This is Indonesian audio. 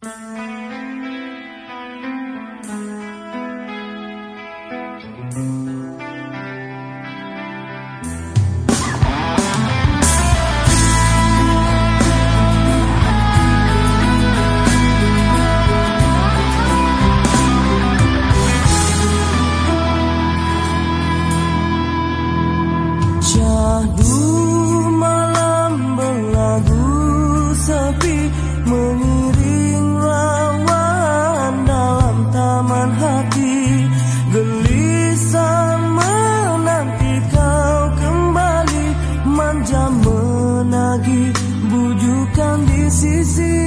う hati gelisah menanti kau kembali manja menagih bujukan di sisi